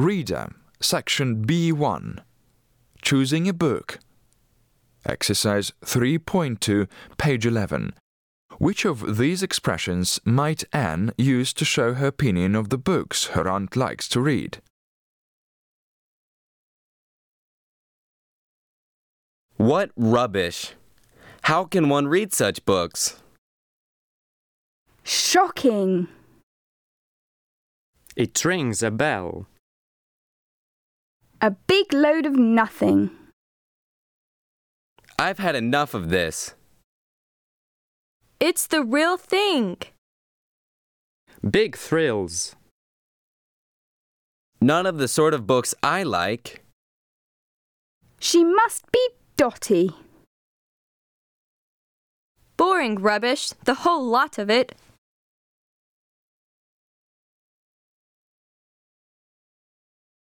Reader, Section B1. Choosing a book. Exercise 3.2, page 11. Which of these expressions might Anne use to show her opinion of the books her aunt likes to read? What rubbish! How can one read such books? Shocking! It rings a bell. A big load of nothing. I've had enough of this. It's the real thing. Big thrills. None of the sort of books I like. She must be dotty. Boring rubbish, the whole lot of it.